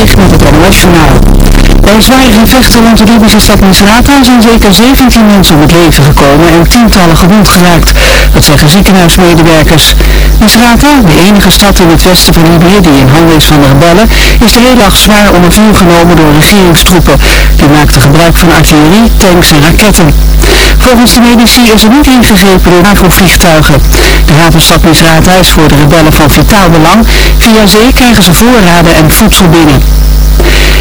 Песня «Ты очень Bij zware gevechten rond de Libische stad Misrata zijn zeker 17 mensen om het leven gekomen en tientallen gewond geraakt. Dat zeggen ziekenhuismedewerkers. Misrata, de enige stad in het westen van Libië die in handen is van de rebellen, is de hele dag zwaar onder vuur genomen door regeringstroepen. Die maakten gebruik van artillerie, tanks en raketten. Volgens de medici is er niet ingegrepen door NAVO-vliegtuigen. De havenstad Misrata is voor de rebellen van vitaal belang. Via zee krijgen ze voorraden en voedsel binnen.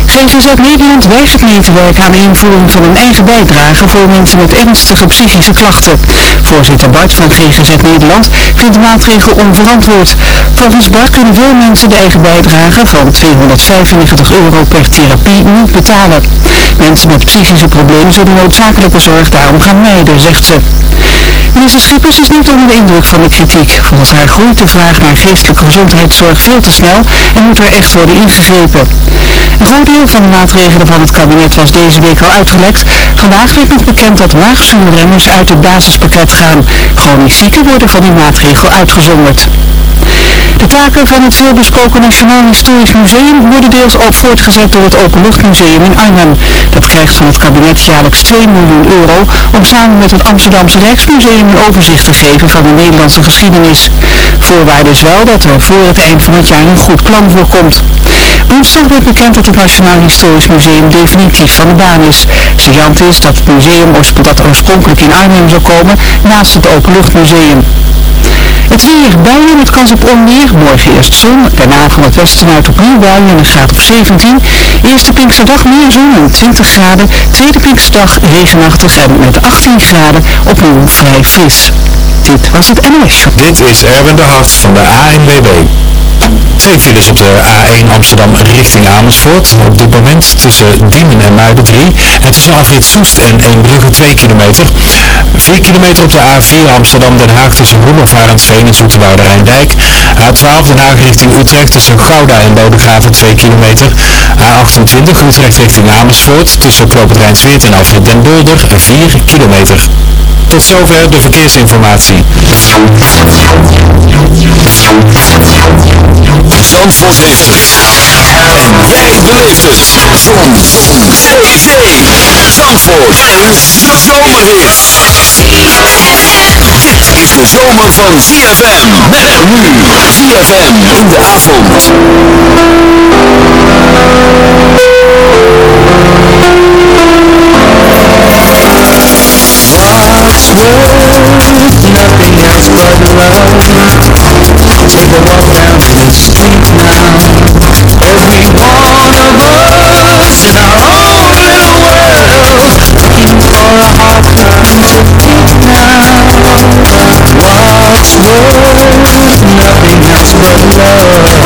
GGZ Nederland weigert mee te werken aan de invoering van een eigen bijdrage voor mensen met ernstige psychische klachten. Voorzitter Bart van GGZ Nederland vindt de maatregel onverantwoord. Volgens Bart kunnen veel mensen de eigen bijdrage van 295 euro per therapie niet betalen. Mensen met psychische problemen zullen noodzakelijke zorg daarom gaan mijden, zegt ze. Minister Schippers is niet onder de indruk van de kritiek. Volgens haar groeit de vraag naar geestelijke gezondheidszorg veel te snel en moet er echt worden ingegrepen. Groot deel van de maatregelen van het kabinet was deze week al uitgelekt. Vandaag werd nog bekend dat maagzuurremmers uit het basispakket gaan. Chronisch zieken worden van die maatregel uitgezonderd. De taken van het veelbesproken Nationaal Historisch Museum worden deels ook voortgezet door het Openluchtmuseum in Arnhem. Dat krijgt van het kabinet jaarlijks 2 miljoen euro om samen met het Amsterdamse Rijksmuseum een overzicht te geven van de Nederlandse geschiedenis. Voorwaarde is wel dat er voor het eind van het jaar een goed plan voorkomt. Woensdag werd bekend dat Nationaal Historisch Museum definitief van de baan is. Sigant is dat het museum dat oorspronkelijk in Arnhem zou komen naast het Openluchtmuseum. Het weer, buien met kans op onweer. Morgen eerst zon, daarna van het westen uit opnieuw buien en een graad of 17. Eerste Pinksterdag meer zon en 20 graden. Tweede Pinksterdag regenachtig en met 18 graden opnieuw vrij fris. Dit was het NOS. Dit is Erwin de Hart van de ANWB. Twee files op de A1 Amsterdam richting Amersfoort. Op dit moment tussen Diemen en Muiden 3. En tussen afrit Soest en Eembrugge 2 kilometer. 4 kilometer op de A4 Amsterdam Den Haag tussen Roelof Arendsveen en Zoeterwoude Rijndijk. A12 Den Haag richting Utrecht tussen Gouda en Bodegraven 2 kilometer. A28 Utrecht richting Amersfoort tussen Knoop het en afrit Den Dolder 4 kilometer. Tot zover de verkeersinformatie. Zandvoort heeft het. En jij beleeft het. Zon. Zee. Zandvoort. Een zomerhit. Dit is de zomer van ZFM. Met nu. ZFM in de avond. What's worth nothing else but love Take a walk down the street now Every one of us in our own little world Looking for a hard time to beat now What's worth nothing else but love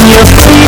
you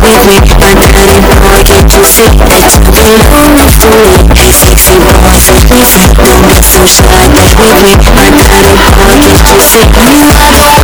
with me my anymore I get too sick That you. play along with me Sexy boy, so please Don't be so shy, be with me And anymore I get too sick You are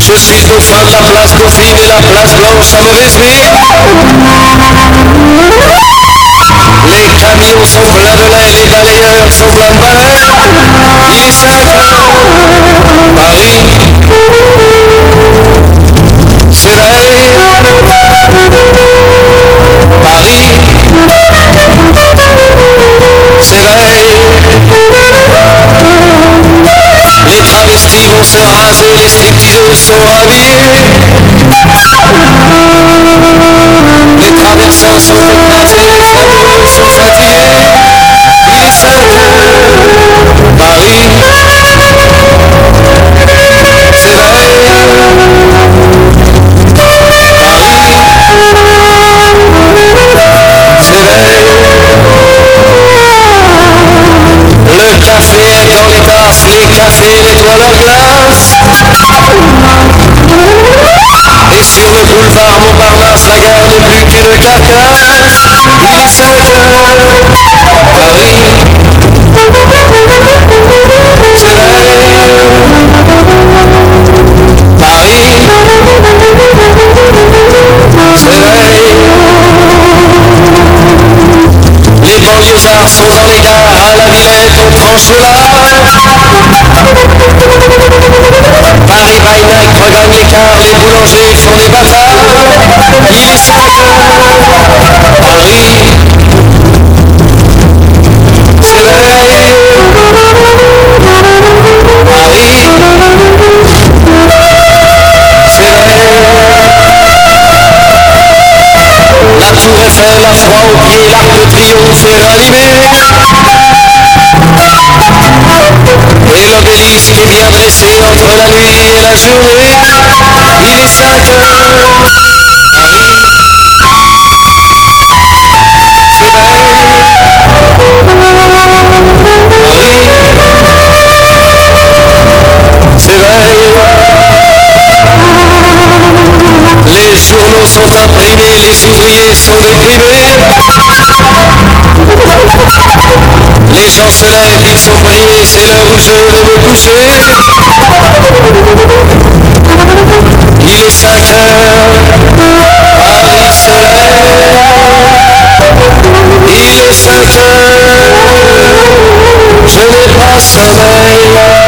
Je suis au sein de la place Dauphine et la place Blanche à Mauvaiserie. Les camions sont pleins de lait, les balayeurs sont pleins de balais. Il est s'éveille Les travestis vont se raser, les stripteaseuses sont habillés. Les traversins sont écrasés, les flamants sont attirés Ils s'éveillent Le Boulevard Montparnasse, la gare de Buc et de Carcasse. Il est 5 heures, Paris. Les banlieusards sont dans les gares, à la villette on tranche au large. Paris by night regagne l'écart, les boulangers font des bâtards. Il est 5 heures, Paris s'éveille. Paris s'éveille. La tour Eiffel a froid aux pieds, l'arc de triomphe est rallumé. Et l'obélisque est bien dressé entre la nuit et la journée. Il est 5 heures, Paris s'éveille. Paris s'éveille. Les journaux sont imprimés, les ouvriers sont déprimés. Les gens se lèvent, ils sont brillés, c'est l'heure où je vais me coucher. Il est 5 heures, Paris s'éveille. Il est 5 heures, je n'ai pas sommeil.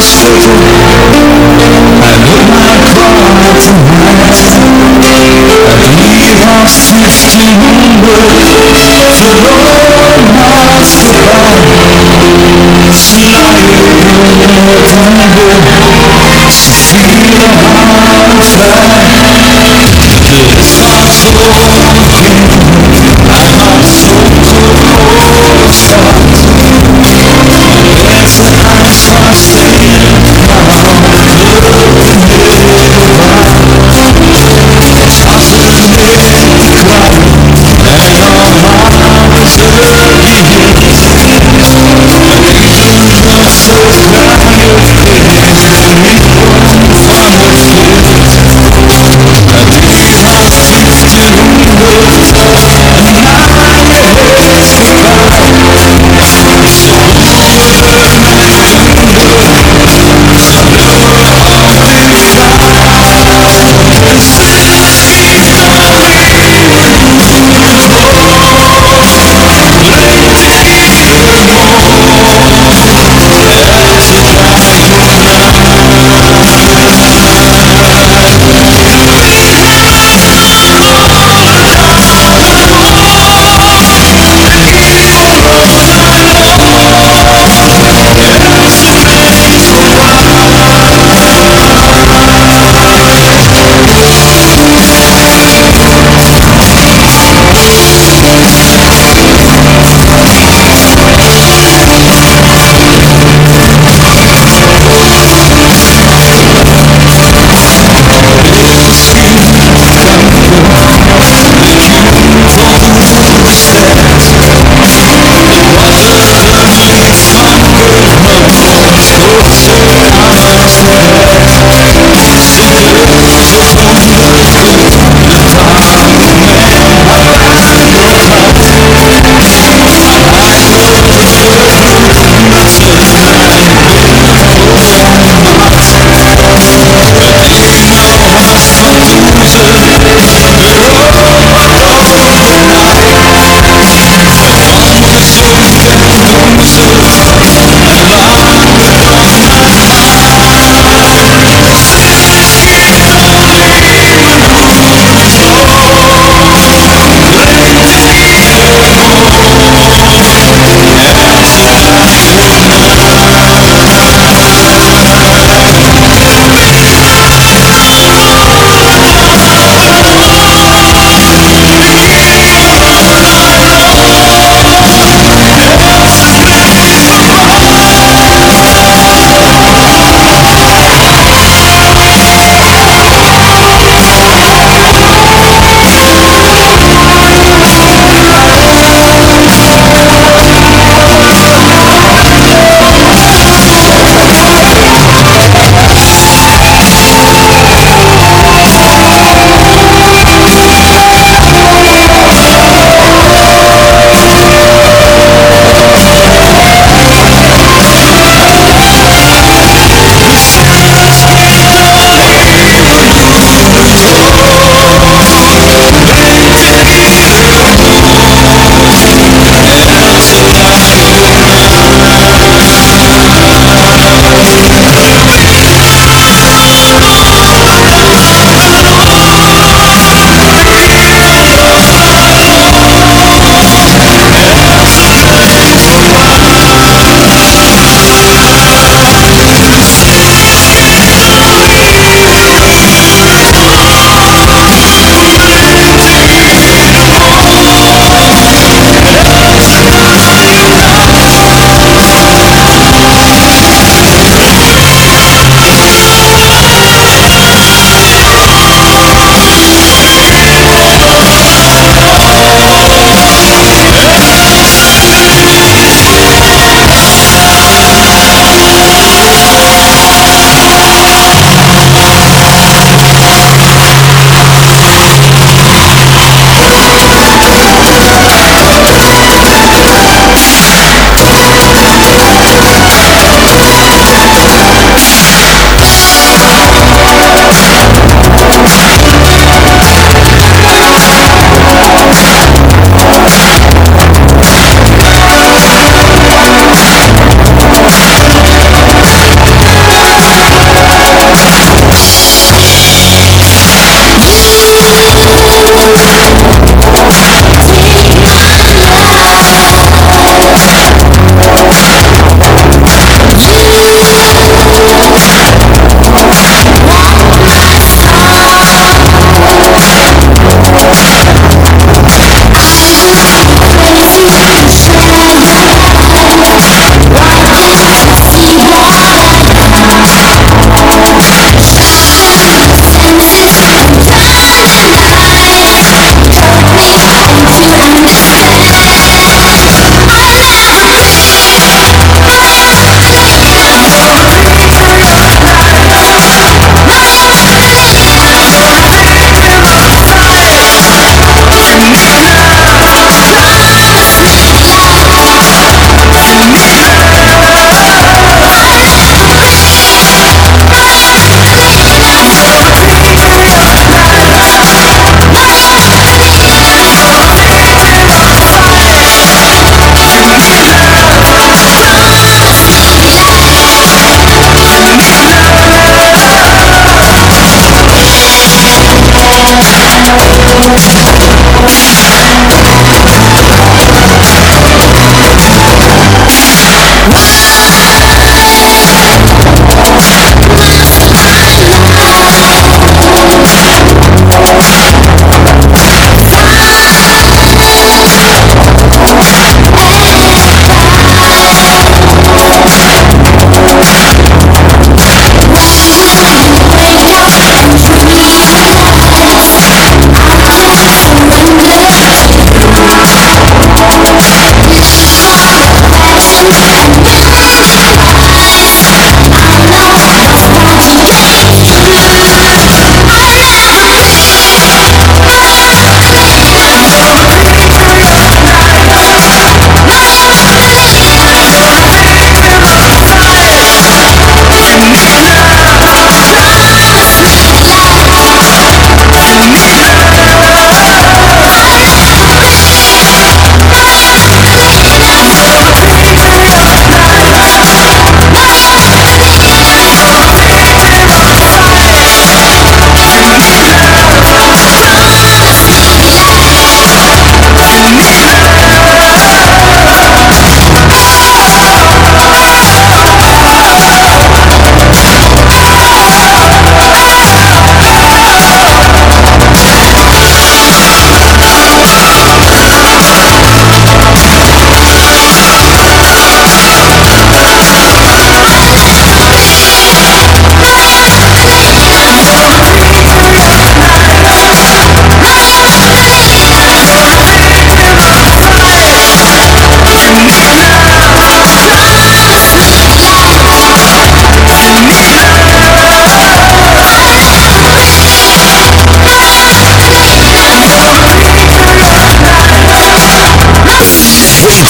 station I hit my car tonight I leave on 16 Bloomberg To roll miles to See April in November Feel how I'm fly Cause I'm so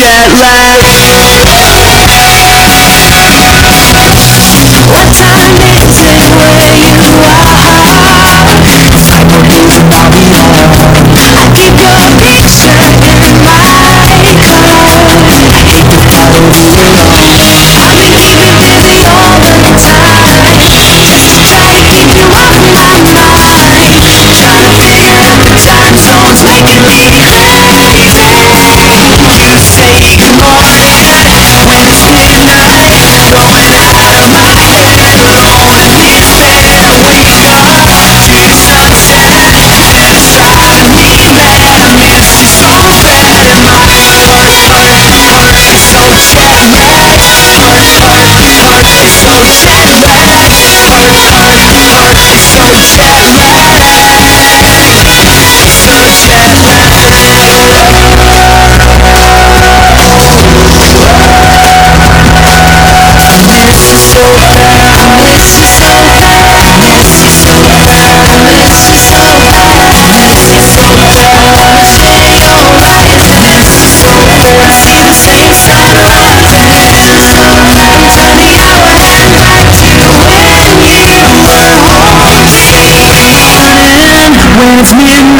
that It's me and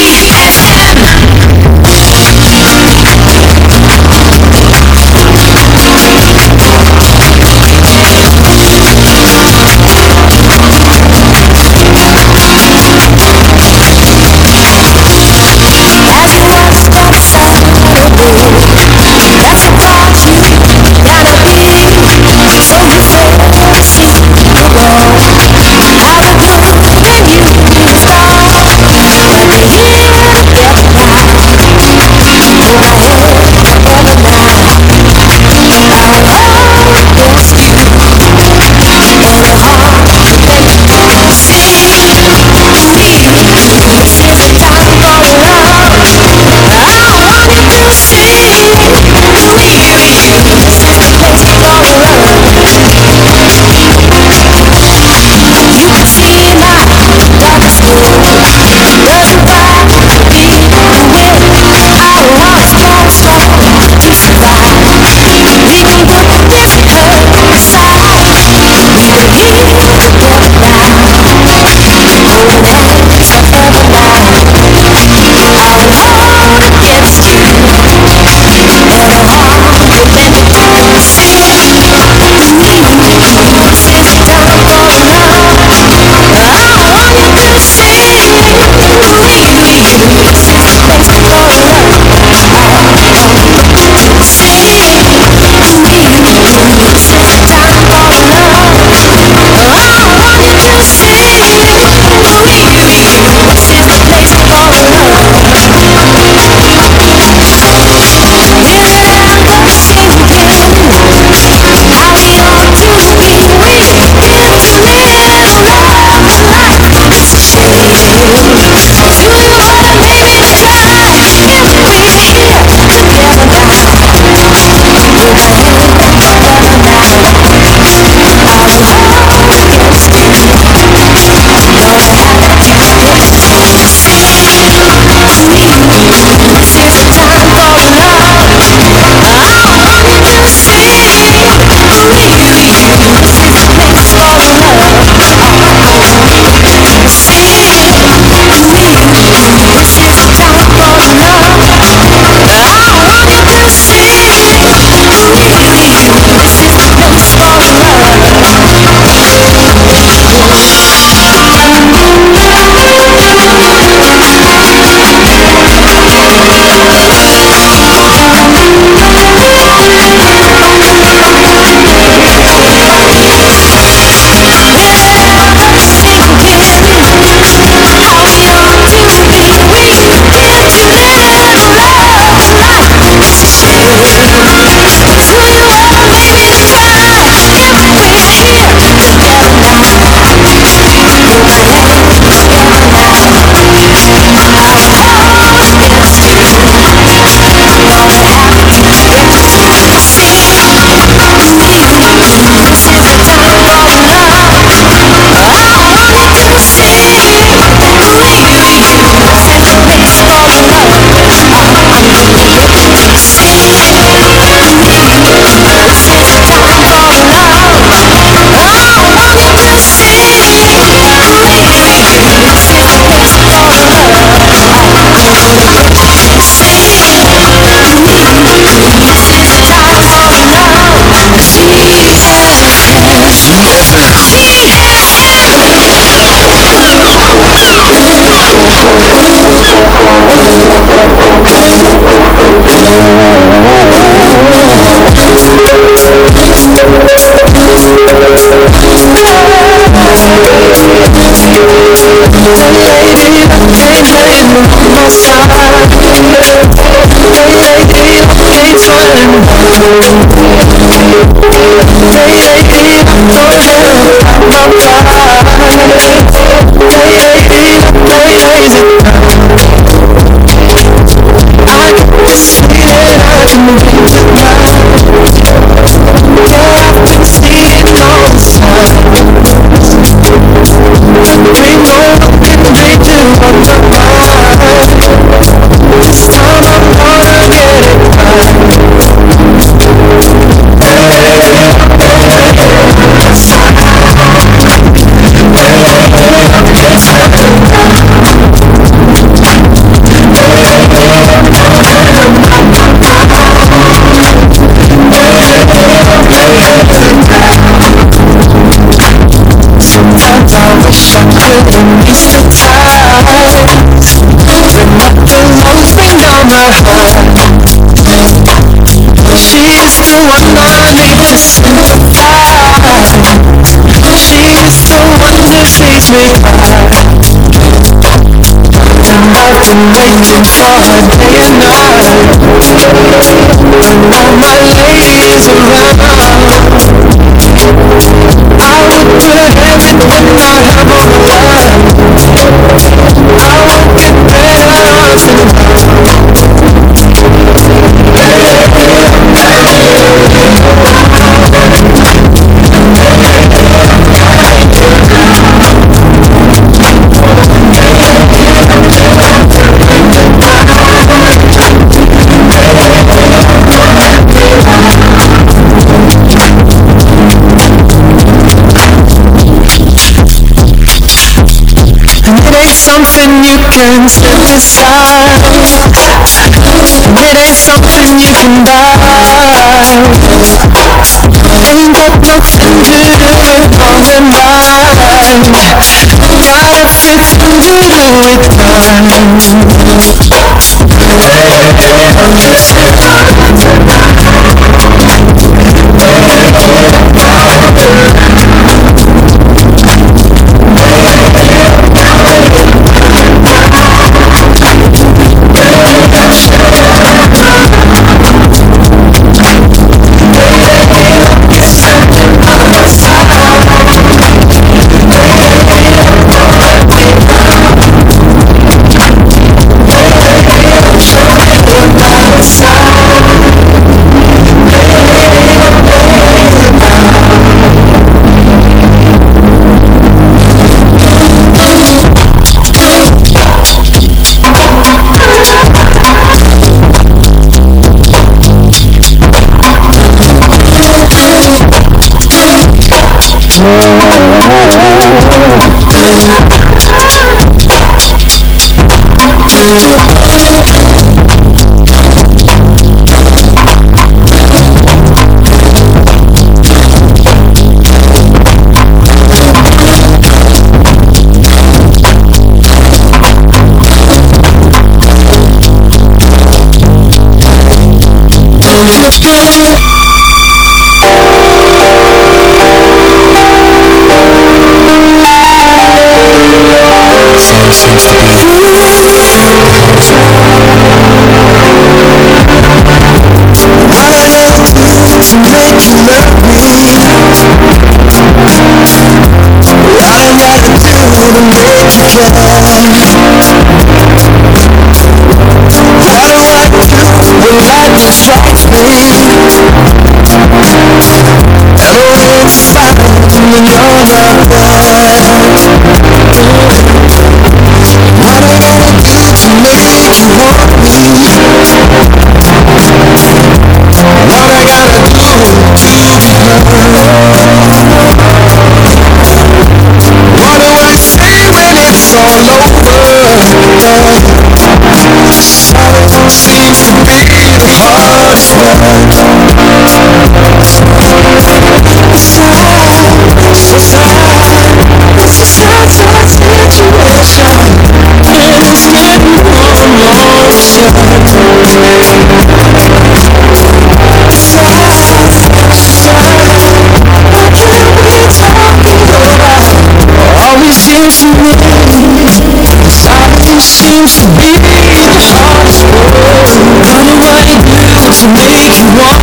All my ladies around. hands to It ain't something you can buy Ain't got nothing to do with all the mind Gotta do with it Just Used to be the heart Don't know what it do to make you want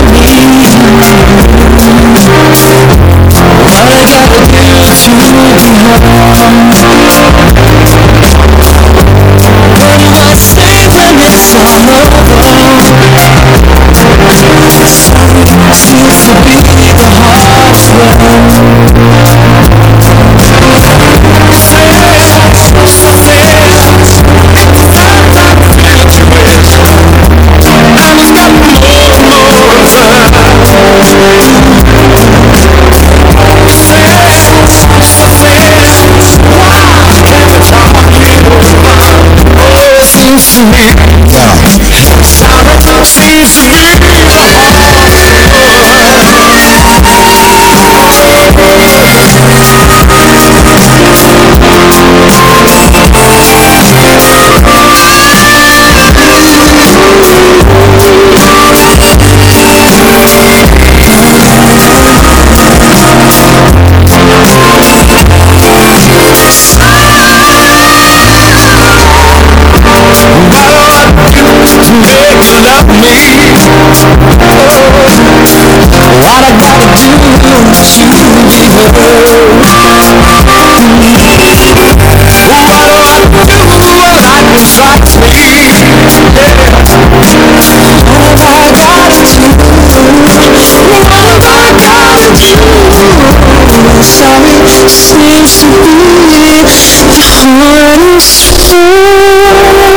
seems to be the hardest part.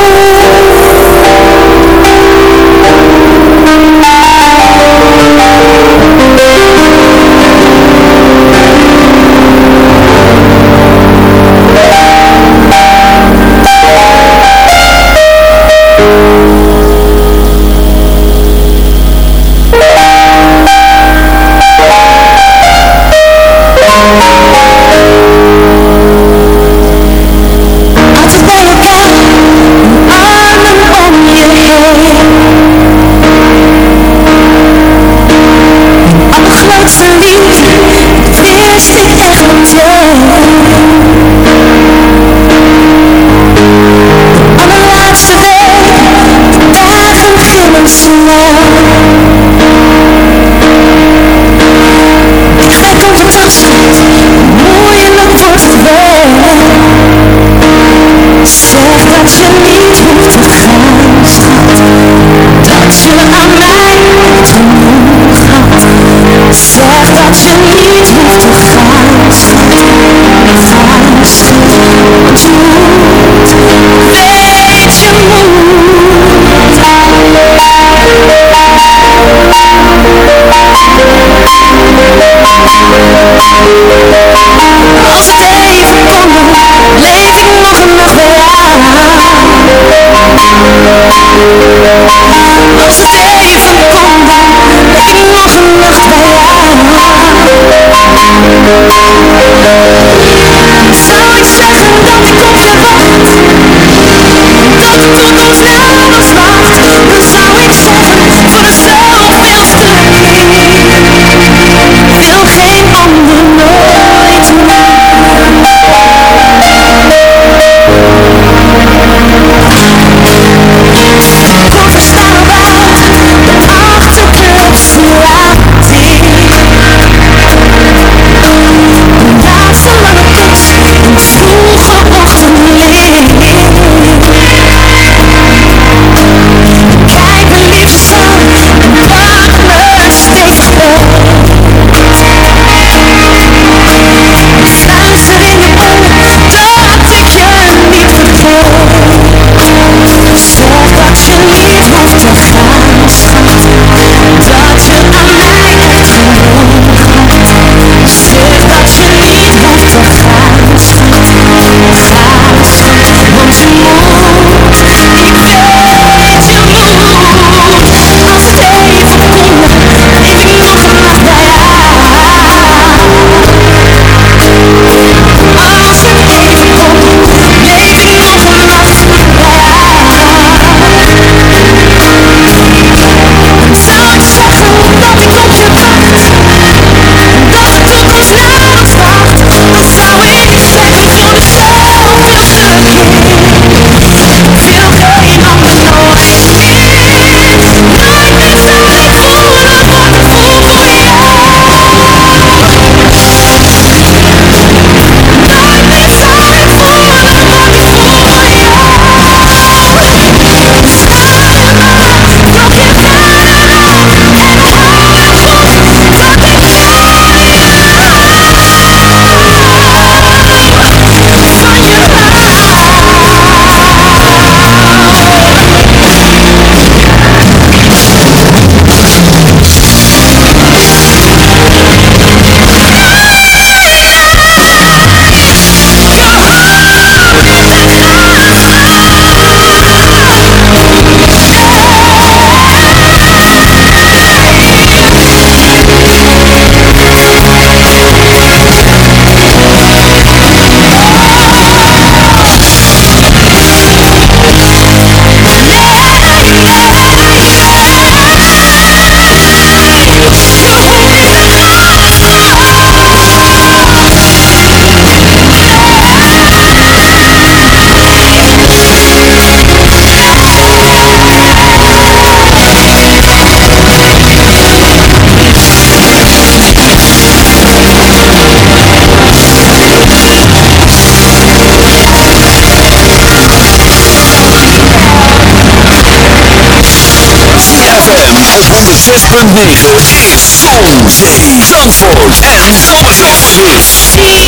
6.9 Zon, Zee, Zandvoort. En Zomerhits.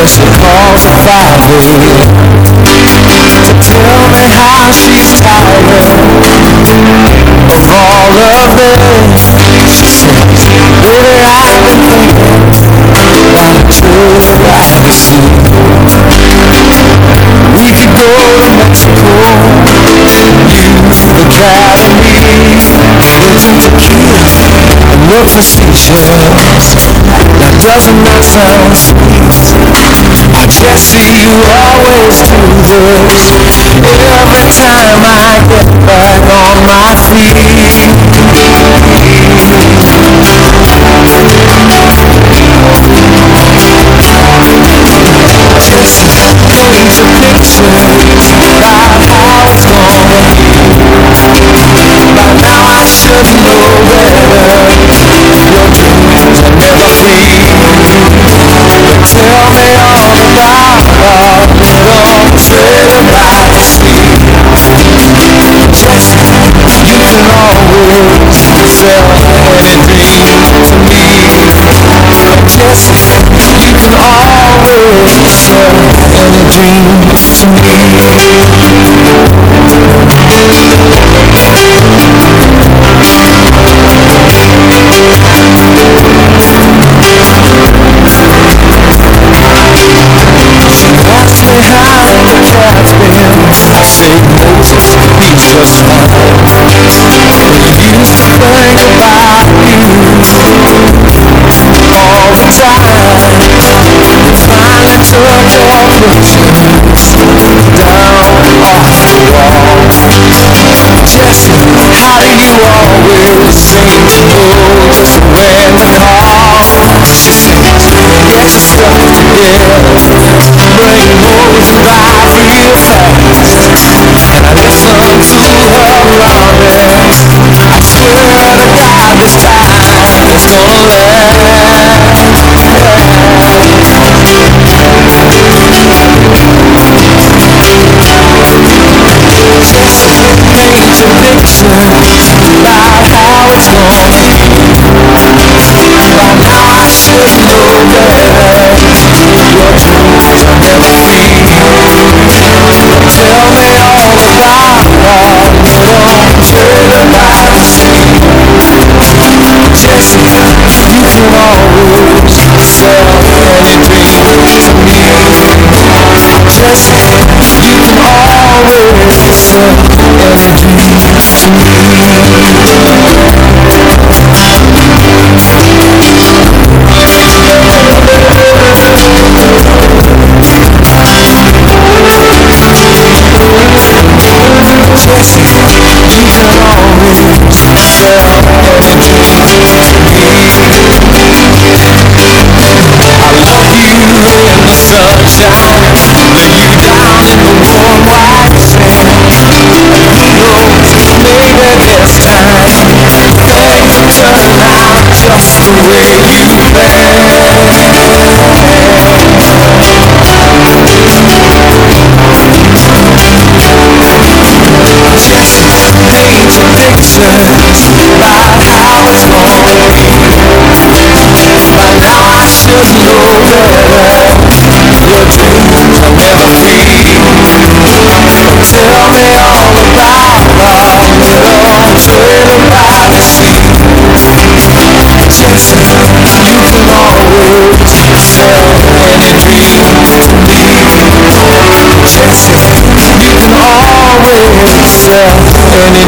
She calls call for Friday To tell me how she's tired Of all of this She says, baby I've been thinking About the truth I can seen. We could go to Mexico Use the isn't some tequila And look for speeches That doesn't make sense." Jesse, you always do this. Every time I get back on my feet. Jesse, Paint a picture about how it's gonna be By now I should dreams.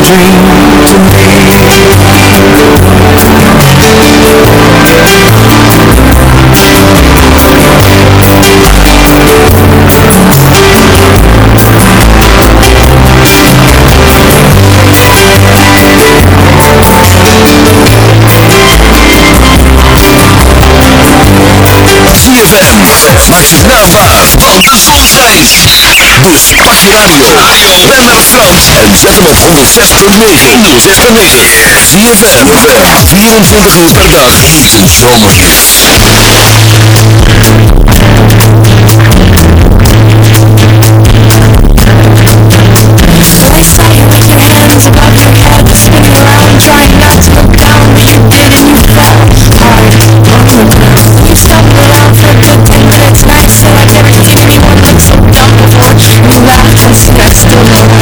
dream. radio. Ben naar Frans en op 106.9. 106.9. Zie ZFM, 24 uur per dag. Hete zomer. Thank you.